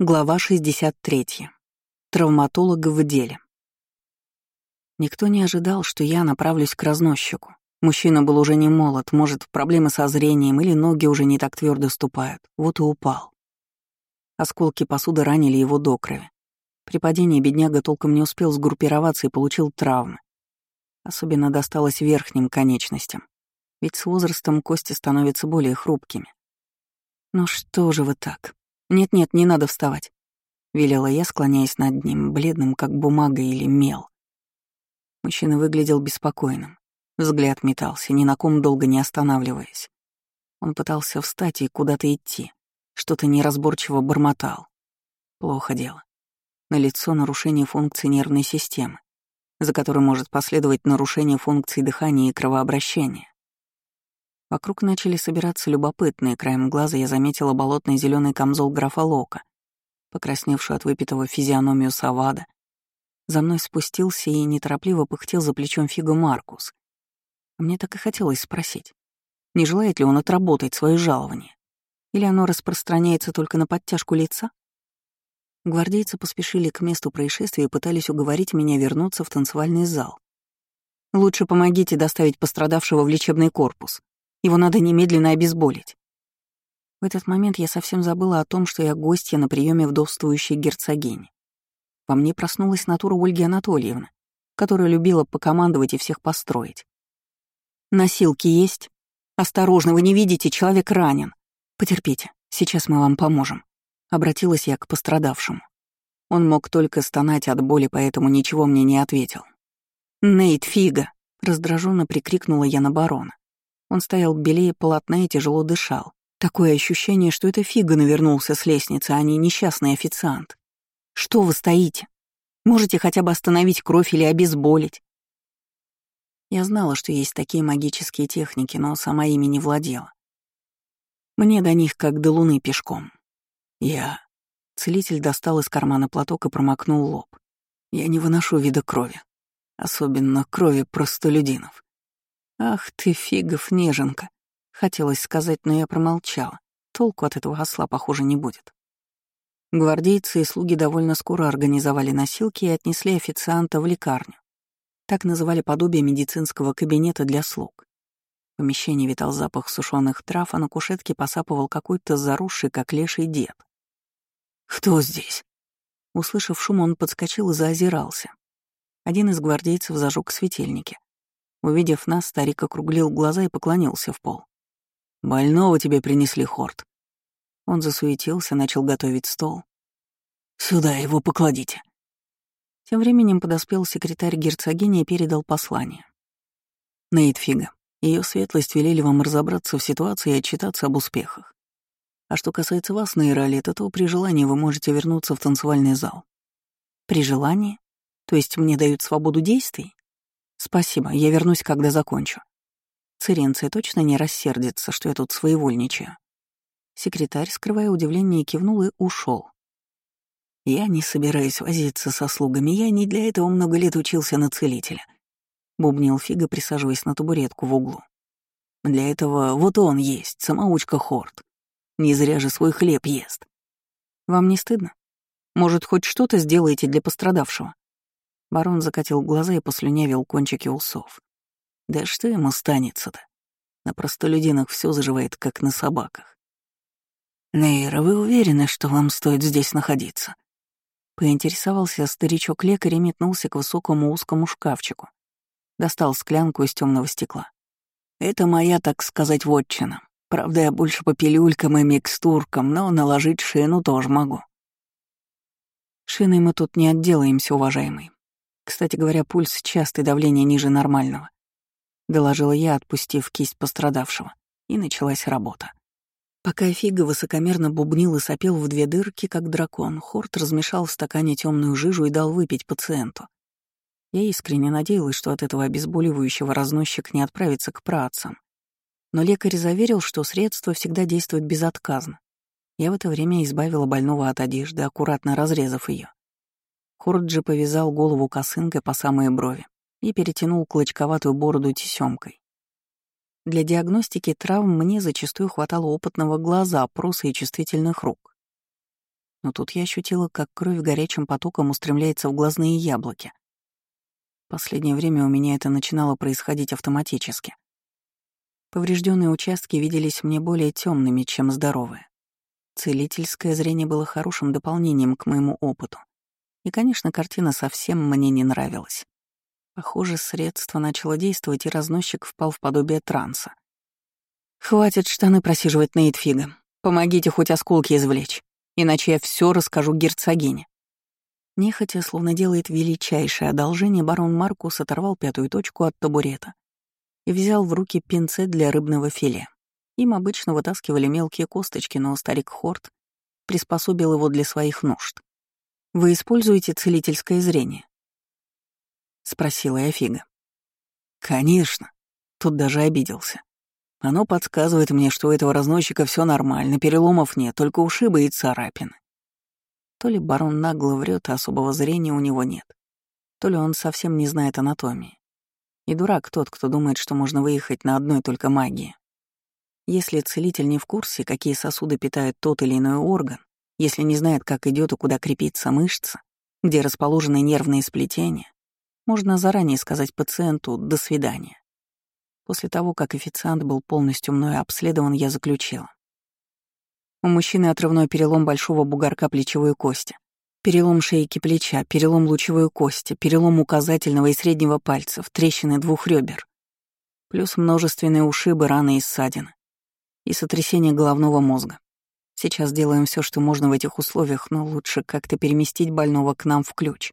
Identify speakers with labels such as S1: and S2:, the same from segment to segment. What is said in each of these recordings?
S1: Глава 63. Травматолог в деле. Никто не ожидал, что я направлюсь к разносчику. Мужчина был уже не молод, может, проблемы со зрением или ноги уже не так твердо ступают. Вот и упал. Осколки посуды ранили его до крови. При падении бедняга толком не успел сгруппироваться и получил травмы. Особенно досталось верхним конечностям, ведь с возрастом кости становятся более хрупкими. Ну что же вы так? «Нет-нет, не надо вставать», — велела я, склоняясь над ним, бледным, как бумага или мел. Мужчина выглядел беспокойным. Взгляд метался, ни на ком долго не останавливаясь. Он пытался встать и куда-то идти. Что-то неразборчиво бормотал. Плохо дело. На лицо нарушение функции нервной системы, за которым может последовать нарушение функций дыхания и кровообращения. Вокруг начали собираться любопытные, краем глаза я заметила болотный зеленый камзол графа Лока, покрасневшую от выпитого физиономию Савада. За мной спустился и неторопливо пыхтел за плечом фига Маркус. Мне так и хотелось спросить, не желает ли он отработать свое жалование? Или оно распространяется только на подтяжку лица? Гвардейцы поспешили к месту происшествия и пытались уговорить меня вернуться в танцевальный зал. «Лучше помогите доставить пострадавшего в лечебный корпус», его надо немедленно обезболить. В этот момент я совсем забыла о том, что я гостья на приеме вдовствующей герцогини. Во мне проснулась натура Ольги Анатольевны, которая любила покомандовать и всех построить. «Носилки есть? Осторожно, вы не видите, человек ранен. Потерпите, сейчас мы вам поможем», — обратилась я к пострадавшему. Он мог только стонать от боли, поэтому ничего мне не ответил. «Нейт, фига!» — раздраженно прикрикнула я на барона. Он стоял белее полотна и тяжело дышал. Такое ощущение, что это Фига навернулся с лестницы, а не несчастный официант. «Что вы стоите? Можете хотя бы остановить кровь или обезболить?» Я знала, что есть такие магические техники, но сама ими не владела. Мне до них как до луны пешком. Я... Целитель достал из кармана платок и промокнул лоб. Я не выношу вида крови. Особенно крови простолюдинов. «Ах ты, фигов, неженка!» Хотелось сказать, но я промолчала. Толку от этого осла, похоже, не будет. Гвардейцы и слуги довольно скоро организовали носилки и отнесли официанта в лекарню. Так называли подобие медицинского кабинета для слуг. В помещении витал запах сушеных трав, а на кушетке посапывал какой-то заросший, как леший дед. «Кто здесь?» Услышав шум, он подскочил и заозирался. Один из гвардейцев зажег светильники. Увидев нас, старик округлил глаза и поклонился в пол. «Больного тебе принесли, Хорт». Он засуетился, начал готовить стол. «Сюда его покладите». Тем временем подоспел секретарь герцогини и передал послание. Нейтфига, ее светлость велели вам разобраться в ситуации и отчитаться об успехах. А что касается вас, Нейролита, то при желании вы можете вернуться в танцевальный зал. При желании? То есть мне дают свободу действий? «Спасибо, я вернусь, когда закончу». Циренция точно не рассердится, что я тут своевольничаю. Секретарь, скрывая удивление, кивнул и ушел. «Я не собираюсь возиться со слугами, я не для этого много лет учился на целителя», — бубнил Фига, присаживаясь на табуретку в углу. «Для этого вот он есть, самоучка Хорт. Не зря же свой хлеб ест. Вам не стыдно? Может, хоть что-то сделаете для пострадавшего?» Барон закатил глаза и послюнявил кончики усов. Да что ему станется-то? На простолюдинах все заживает, как на собаках. «Нейра, вы уверены, что вам стоит здесь находиться?» Поинтересовался старичок-лекарь и метнулся к высокому узкому шкафчику. Достал склянку из темного стекла. «Это моя, так сказать, вотчина. Правда, я больше по пилюлькам и микстуркам, но наложить шину тоже могу». «Шиной мы тут не отделаемся, уважаемый. Кстати говоря, пульс частый, давление ниже нормального. Доложила я, отпустив кисть пострадавшего. И началась работа. Пока Фига высокомерно бубнил и сопел в две дырки, как дракон, Хорт размешал в стакане темную жижу и дал выпить пациенту. Я искренне надеялась, что от этого обезболивающего разносчик не отправится к працам. Но лекарь заверил, что средство всегда действует безотказно. Я в это время избавила больного от одежды, аккуратно разрезав ее. Хорджи повязал голову косынкой по самые брови и перетянул клочковатую бороду тесемкой. Для диагностики травм мне зачастую хватало опытного глаза, опроса и чувствительных рук. Но тут я ощутила, как кровь горячим потоком устремляется в глазные яблоки. Последнее время у меня это начинало происходить автоматически. Поврежденные участки виделись мне более темными, чем здоровые. Целительское зрение было хорошим дополнением к моему опыту. И, конечно, картина совсем мне не нравилась. Похоже, средство начало действовать, и разносчик впал в подобие транса. «Хватит штаны просиживать на Эдфига. Помогите хоть осколки извлечь, иначе я все расскажу герцогине». Нехотя, словно делает величайшее одолжение, барон Маркус оторвал пятую точку от табурета и взял в руки пинцет для рыбного филе. Им обычно вытаскивали мелкие косточки, но старик Хорт приспособил его для своих нужд. «Вы используете целительское зрение?» — спросила я Фига. «Конечно». Тут даже обиделся. Оно подсказывает мне, что у этого разносчика все нормально, переломов нет, только ушибы и царапины. То ли барон нагло врет, а особого зрения у него нет, то ли он совсем не знает анатомии. И дурак тот, кто думает, что можно выехать на одной только магии. Если целитель не в курсе, какие сосуды питают тот или иной орган, если не знает, как идет и куда крепится мышца, где расположены нервные сплетения, можно заранее сказать пациенту «до свидания». После того, как официант был полностью мною обследован, я заключила. У мужчины отрывной перелом большого бугорка плечевой кости, перелом шейки плеча, перелом лучевой кости, перелом указательного и среднего пальцев, трещины двух ребер, плюс множественные ушибы, раны и ссадины, и сотрясение головного мозга. Сейчас делаем все, что можно в этих условиях, но лучше как-то переместить больного к нам в ключ.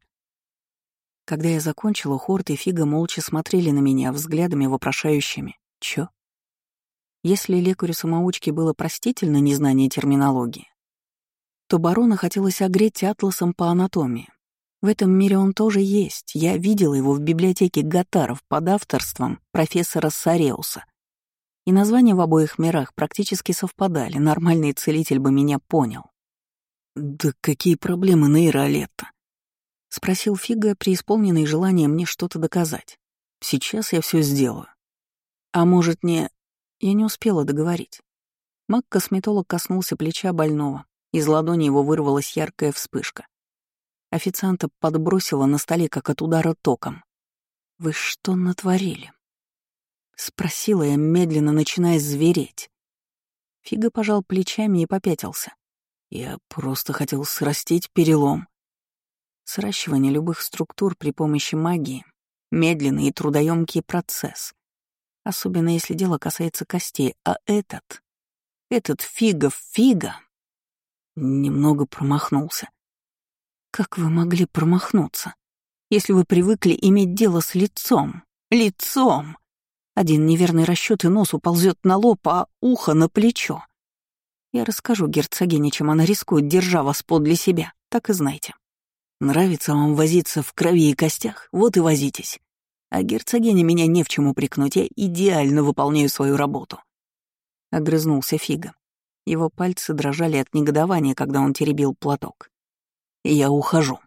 S1: Когда я закончила, Хорт и Фига молча смотрели на меня взглядами вопрошающими. Чё? Если лекарю-самоучке было простительно незнание терминологии, то барона хотелось огреть атласом по анатомии. В этом мире он тоже есть. Я видела его в библиотеке Гатаров под авторством профессора Сареуса. И названия в обоих мирах практически совпадали, нормальный целитель бы меня понял. «Да какие проблемы Нейра Олетта?» — спросил Фига, преисполненный желанием мне что-то доказать. «Сейчас я все сделаю». «А может, не...» Я не успела договорить. Маг-косметолог коснулся плеча больного. Из ладони его вырвалась яркая вспышка. Официанта подбросила на столе, как от удара током. «Вы что натворили?» Спросила я, медленно начиная звереть. Фига пожал плечами и попятился. Я просто хотел срастить перелом. Сращивание любых структур при помощи магии — медленный и трудоемкий процесс. Особенно если дело касается костей, а этот... Этот фига-фига... Немного промахнулся. Как вы могли промахнуться, если вы привыкли иметь дело с лицом? Лицом! Один неверный расчет и нос уползет на лоб, а ухо на плечо. Я расскажу герцогине, чем она рискует, держа вас подле себя, так и знайте. Нравится вам возиться в крови и костях, вот и возитесь. А герцогиня меня не в чем упрекнуть, я идеально выполняю свою работу. Огрызнулся Фига. Его пальцы дрожали от негодования, когда он теребил платок. «Я ухожу».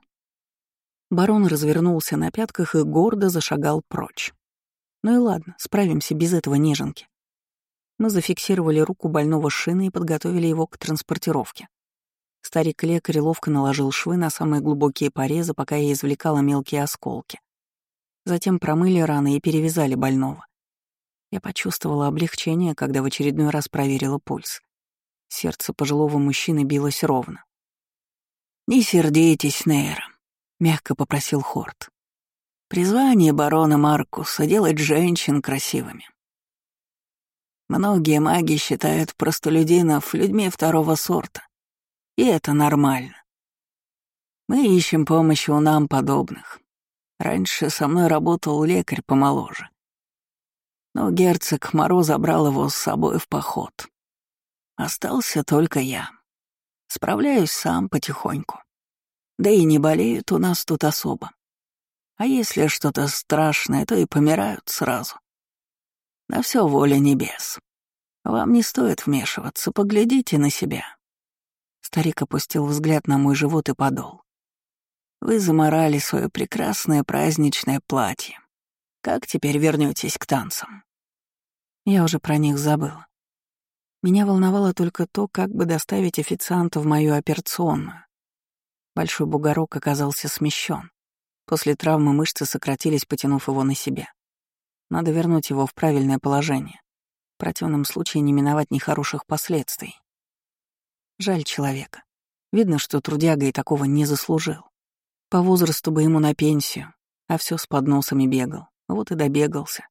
S1: Барон развернулся на пятках и гордо зашагал прочь. Ну и ладно, справимся без этого неженки. Мы зафиксировали руку больного шины и подготовили его к транспортировке. Старик-лекарь ловко наложил швы на самые глубокие порезы, пока я извлекала мелкие осколки. Затем промыли раны и перевязали больного. Я почувствовала облегчение, когда в очередной раз проверила пульс. Сердце пожилого мужчины билось ровно. «Не сердитесь, Нейра», — мягко попросил Хорт. Призвание барона Маркуса — делать женщин красивыми. Многие маги считают простолюдинов людьми второго сорта, и это нормально. Мы ищем помощи у нам подобных. Раньше со мной работал лекарь помоложе. Но герцог Моро забрал его с собой в поход. Остался только я. Справляюсь сам потихоньку. Да и не болеют у нас тут особо. А если что-то страшное, то и помирают сразу. На все воля небес. Вам не стоит вмешиваться, поглядите на себя. Старик опустил взгляд на мой живот и подол. Вы заморали свое прекрасное праздничное платье. Как теперь вернетесь к танцам? Я уже про них забыла. Меня волновало только то, как бы доставить официанта в мою операционную. Большой бугорок оказался смещен. После травмы мышцы сократились, потянув его на себя. Надо вернуть его в правильное положение. В противном случае не миновать нехороших последствий. Жаль человека. Видно, что трудяга и такого не заслужил. По возрасту бы ему на пенсию, а все с подносами бегал. Вот и добегался.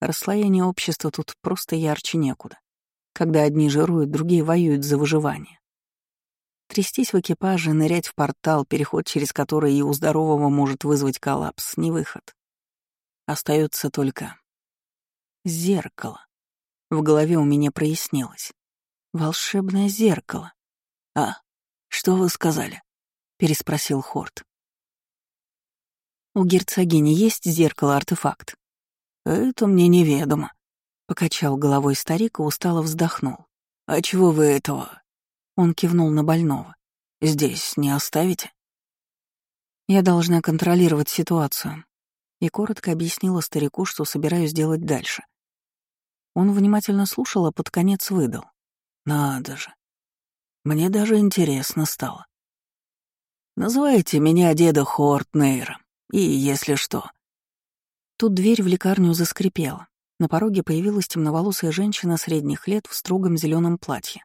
S1: Расслоение общества тут просто ярче некуда. Когда одни жируют, другие воюют за выживание. Трястись в экипаже, нырять в портал, переход через который и у здорового может вызвать коллапс, не выход. Остается только зеркало. В голове у меня прояснилось. Волшебное зеркало. «А, что вы сказали?» — переспросил Хорт. «У герцогини есть зеркало-артефакт?» «Это мне неведомо», — покачал головой старик и устало вздохнул. «А чего вы этого?» Он кивнул на больного. «Здесь не оставите?» «Я должна контролировать ситуацию», и коротко объяснила старику, что собираюсь делать дальше. Он внимательно слушал, а под конец выдал. «Надо же. Мне даже интересно стало. Называйте меня деда Хортнейром, и если что...» Тут дверь в лекарню заскрипела. На пороге появилась темноволосая женщина средних лет в строгом зеленом платье.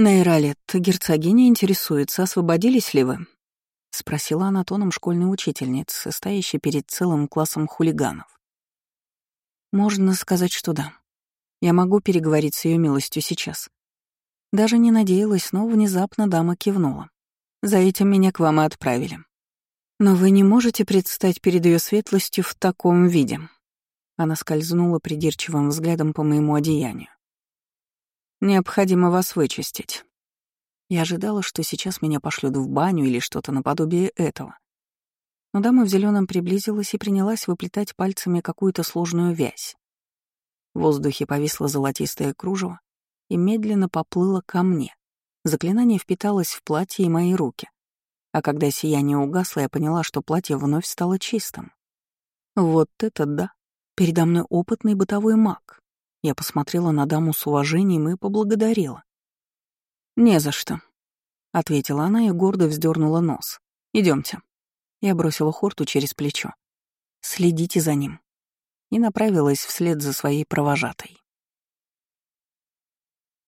S1: «Нейралет, герцогиня интересуется, освободились ли вы?» — спросила она тоном школьной учительницы, стоящей перед целым классом хулиганов. «Можно сказать, что да. Я могу переговорить с ее милостью сейчас». Даже не надеялась, но внезапно дама кивнула. «За этим меня к вам и отправили. Но вы не можете предстать перед ее светлостью в таком виде». Она скользнула придирчивым взглядом по моему одеянию. Необходимо вас вычистить. Я ожидала, что сейчас меня пошлют в баню или что-то наподобие этого. Но дама в зеленом приблизилась и принялась выплетать пальцами какую-то сложную вязь. В воздухе повисло золотистое кружево и медленно поплыло ко мне. Заклинание впиталось в платье и мои руки. А когда сияние угасло, я поняла, что платье вновь стало чистым. Вот это да! Передо мной опытный бытовой маг. Я посмотрела на даму с уважением и поблагодарила. «Не за что», — ответила она и гордо вздернула нос. Идемте. Я бросила Хорту через плечо. «Следите за ним». И направилась вслед за своей провожатой.